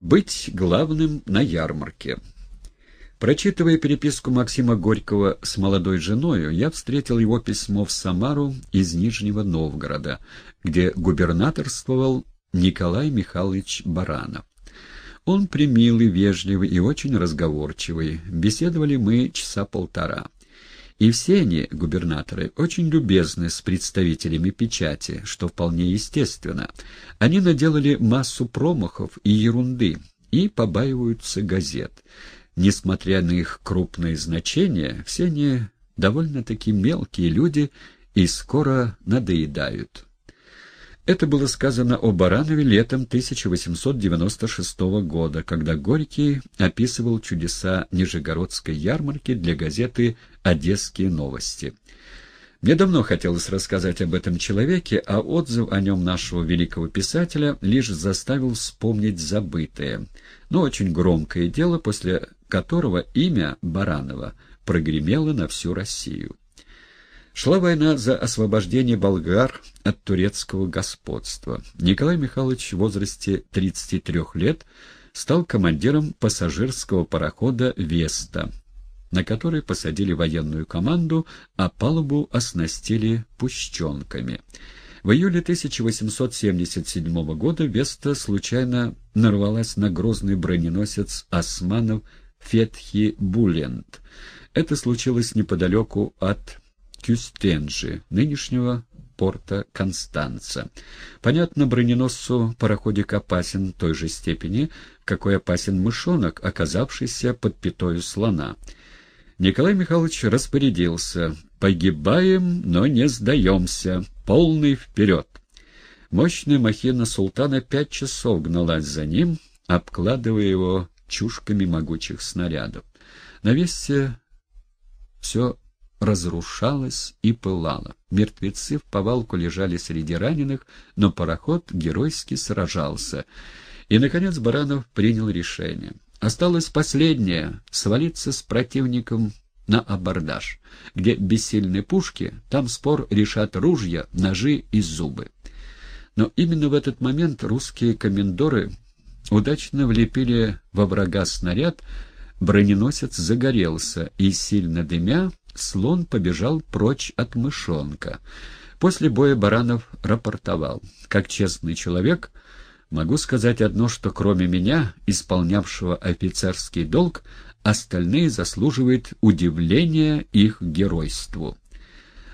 Быть главным на ярмарке. Прочитывая переписку Максима Горького с молодой женою, я встретил его письмо в Самару из Нижнего Новгорода, где губернаторствовал Николай Михайлович Баранов. Он примилый, вежливый и очень разговорчивый. Беседовали мы часа полтора. И все они, губернаторы, очень любезны с представителями печати, что вполне естественно. Они наделали массу промахов и ерунды, и побаиваются газет. Несмотря на их крупное значение, все они довольно-таки мелкие люди и скоро надоедают. Это было сказано о Баранове летом 1896 года, когда Горький описывал чудеса Нижегородской ярмарки для газеты «Одесские новости». Мне давно хотелось рассказать об этом человеке, а отзыв о нем нашего великого писателя лишь заставил вспомнить забытое, но очень громкое дело, после которого имя Баранова прогремело на всю Россию. Шла война за освобождение болгар от турецкого господства. Николай Михайлович в возрасте 33 лет стал командиром пассажирского парохода «Веста», на который посадили военную команду, а палубу оснастили пущенками. В июле 1877 года «Веста» случайно нарвалась на грозный броненосец османов Фетхи Буленд. Это случилось неподалеку от Кюстенджи, нынешнего порта Констанца. Понятно, броненосцу пароходик опасен той же степени, какой опасен мышонок, оказавшийся под пятою слона. Николай Михайлович распорядился «Погибаем, но не сдаемся, полный вперед». Мощная махина султана пять часов гналась за ним, обкладывая его чушками могучих снарядов. На весте все разрушалась и пылала. Мертвецы в повалку лежали среди раненых, но пароход геройски сражался. И, наконец, Баранов принял решение. Осталось последнее — свалиться с противником на абордаж. Где бессильны пушки, там спор решат ружья, ножи и зубы. Но именно в этот момент русские комендоры удачно влепили во врага снаряд, броненосец загорелся и, сильно дымя, слон побежал прочь от мышонка. После боя Баранов рапортовал. «Как честный человек, могу сказать одно, что кроме меня, исполнявшего офицерский долг, остальные заслуживают удивления их геройству».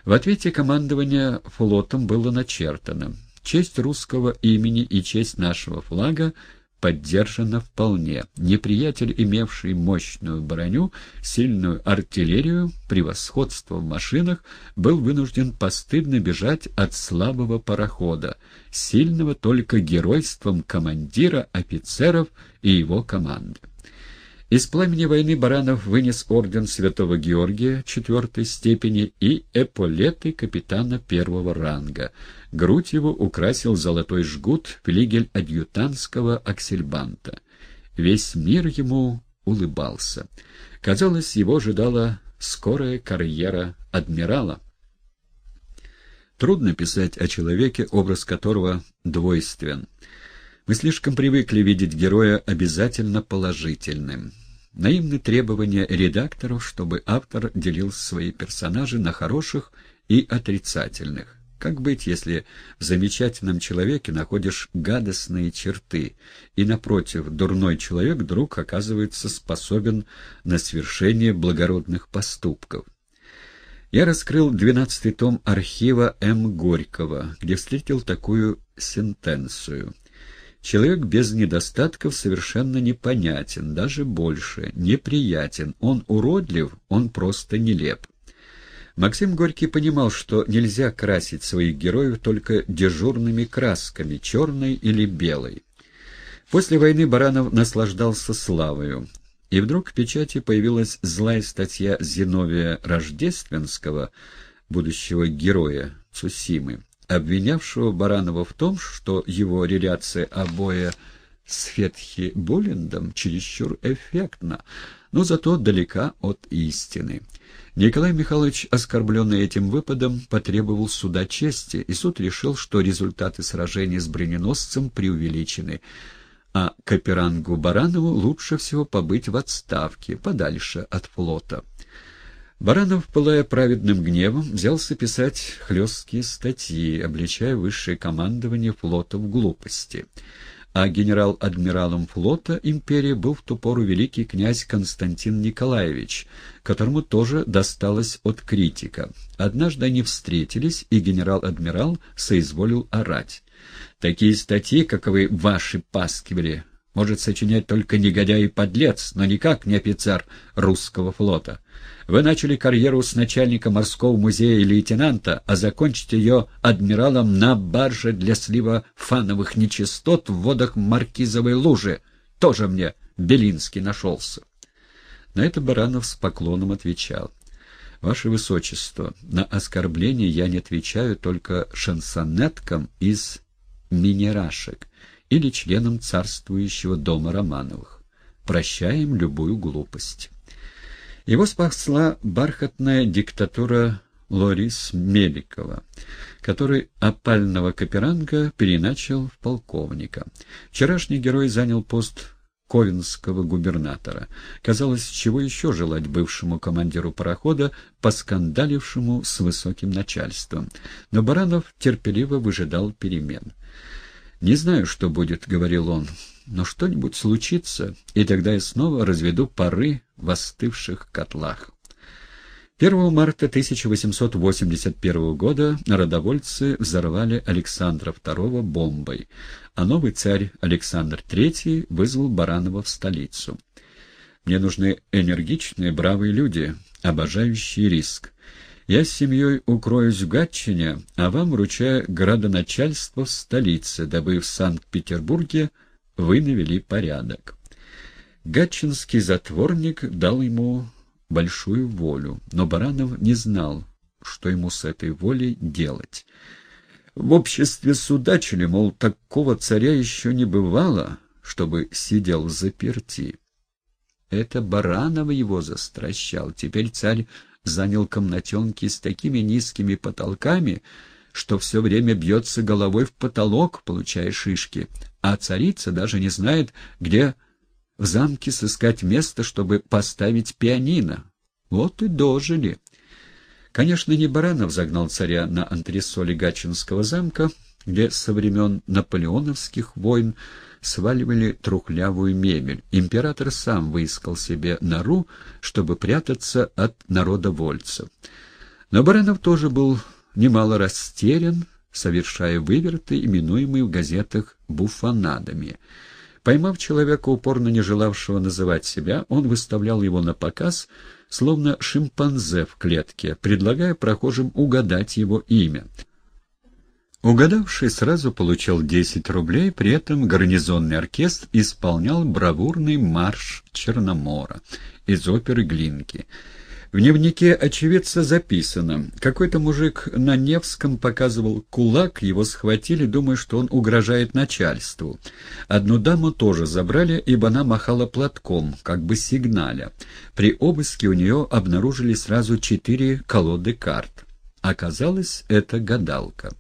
В ответе командования флотом было начертано «Честь русского имени и честь нашего флага поддержана вполне. Неприятель, имевший мощную броню, сильную артиллерию, превосходство в машинах, был вынужден постыдно бежать от слабого парохода, сильного только геройством командира, офицеров и его команды. Из пламени войны Баранов вынес орден Святого Георгия четвертой степени и эполеты капитана первого ранга. Грудь его украсил золотой жгут флигель адъютантского аксельбанта. Весь мир ему улыбался. Казалось, его ожидала скорая карьера адмирала. Трудно писать о человеке, образ которого двойствен. Мы слишком привыкли видеть героя обязательно положительным. Наивны требования редакторов, чтобы автор делил свои персонажи на хороших и отрицательных. Как быть, если в замечательном человеке находишь гадостные черты, и, напротив, дурной человек вдруг оказывается способен на свершение благородных поступков? Я раскрыл двенадцатый том архива М. Горького, где встретил такую сентенцию — Человек без недостатков совершенно непонятен, даже больше, неприятен. Он уродлив, он просто нелеп. Максим Горький понимал, что нельзя красить своих героев только дежурными красками, черной или белой. После войны Баранов наслаждался славою. И вдруг в печати появилась злая статья Зиновия Рождественского, будущего героя Цусимы обвинявшего Баранова в том, что его реляция обоя с Фетхи Буллендом чересчур эффектна, но зато далека от истины. Николай Михайлович, оскорбленный этим выпадом, потребовал суда чести, и суд решил, что результаты сражения с броненосцем преувеличены, а Каперангу Баранову лучше всего побыть в отставке, подальше от флота. Баранов, пылая праведным гневом, взялся писать хлесткие статьи, обличая высшее командование флота в глупости. А генерал-адмиралом флота империи был в ту пору великий князь Константин Николаевич, которому тоже досталось от критика. Однажды они встретились, и генерал-адмирал соизволил орать. «Такие статьи, каковы ваши паскивали, может сочинять только негодяй и подлец, но никак не офицер русского флота. Вы начали карьеру с начальника морского музея лейтенанта, а закончите ее адмиралом на барже для слива фановых нечистот в водах Маркизовой лужи. Тоже мне Белинский нашелся. На это Баранов с поклоном отвечал. «Ваше Высочество, на оскорбление я не отвечаю только шансонеткам из минерашек» или членом царствующего дома Романовых. Прощаем любую глупость. Его спасла бархатная диктатура Лорис Меликова, который опального Каперанга переначал в полковника. Вчерашний герой занял пост ковенского губернатора. Казалось, чего еще желать бывшему командиру парохода, поскандалившему с высоким начальством. Но Баранов терпеливо выжидал перемен. «Не знаю, что будет», — говорил он, — «но что-нибудь случится, и тогда я снова разведу пары в остывших котлах». 1 марта 1881 года народовольцы взорвали Александра II бомбой, а новый царь Александр III вызвал Баранова в столицу. «Мне нужны энергичные, бравые люди, обожающие риск. Я с семьей укроюсь в Гатчине, а вам вручаю градоначальство в столице, дабы в Санкт-Петербурге вы навели порядок. Гатчинский затворник дал ему большую волю, но Баранов не знал, что ему с этой волей делать. В обществе судачили, мол, такого царя еще не бывало, чтобы сидел в заперти. Это Баранов его застращал. Теперь царь занял комнатенки с такими низкими потолками, что все время бьется головой в потолок, получая шишки, а царица даже не знает, где в замке сыскать место, чтобы поставить пианино. Вот и дожили. Конечно, не Баранов загнал царя на антресоли Гатчинского замка, где со времен наполеоновских войн сваливали трухлявую мебель. Император сам выискал себе нору, чтобы прятаться от народовольцев. Но Баранов тоже был немало растерян, совершая выверты, именуемые в газетах буфонадами. Поймав человека, упорно не желавшего называть себя, он выставлял его на показ, словно шимпанзе в клетке, предлагая прохожим угадать его имя. Угадавший сразу получал 10 рублей, при этом гарнизонный оркестр исполнял бравурный марш Черномора из оперы «Глинки». В дневнике очевидца записано. Какой-то мужик на Невском показывал кулак, его схватили, думая, что он угрожает начальству. Одну даму тоже забрали, ибо она махала платком, как бы сигналя. При обыске у нее обнаружили сразу четыре колоды карт. Оказалось, это гадалка.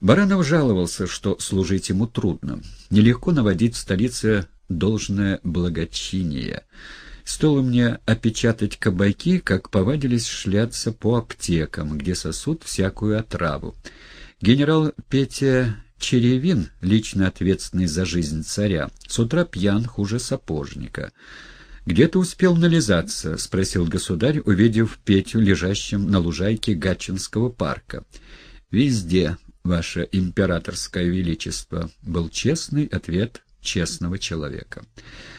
Баранов жаловался, что служить ему трудно. Нелегко наводить в столице должное благочиние. Стоило мне опечатать кабаки, как повадились шляться по аптекам, где сосут всякую отраву. Генерал Петя Черевин, лично ответственный за жизнь царя, с утра пьян хуже сапожника. «Где ты успел нализаться?» — спросил государь, увидев Петю, лежащим на лужайке Гатчинского парка. «Везде», ваше императорское величество», — был честный ответ честного человека.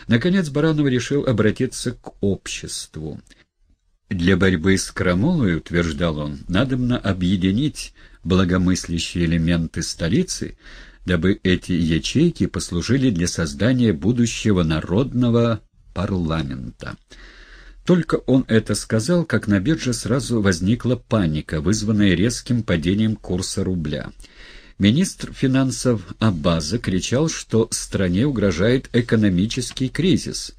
Наконец Баранов решил обратиться к обществу. Для борьбы с крамолой, утверждал он, надобно объединить благомыслящие элементы столицы, дабы эти ячейки послужили для создания будущего народного парламента. Только он это сказал, как на бирже сразу возникла паника, вызванная резким падением курса рубля. Министр финансов Абаза кричал, что стране угрожает экономический кризис.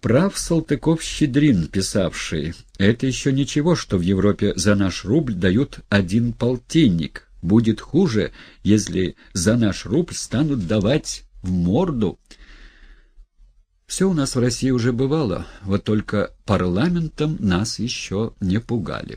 Прав Салтыков-Щедрин, писавший, «Это еще ничего, что в Европе за наш рубль дают один полтинник. Будет хуже, если за наш рубль станут давать в морду. Все у нас в России уже бывало, вот только парламентом нас еще не пугали.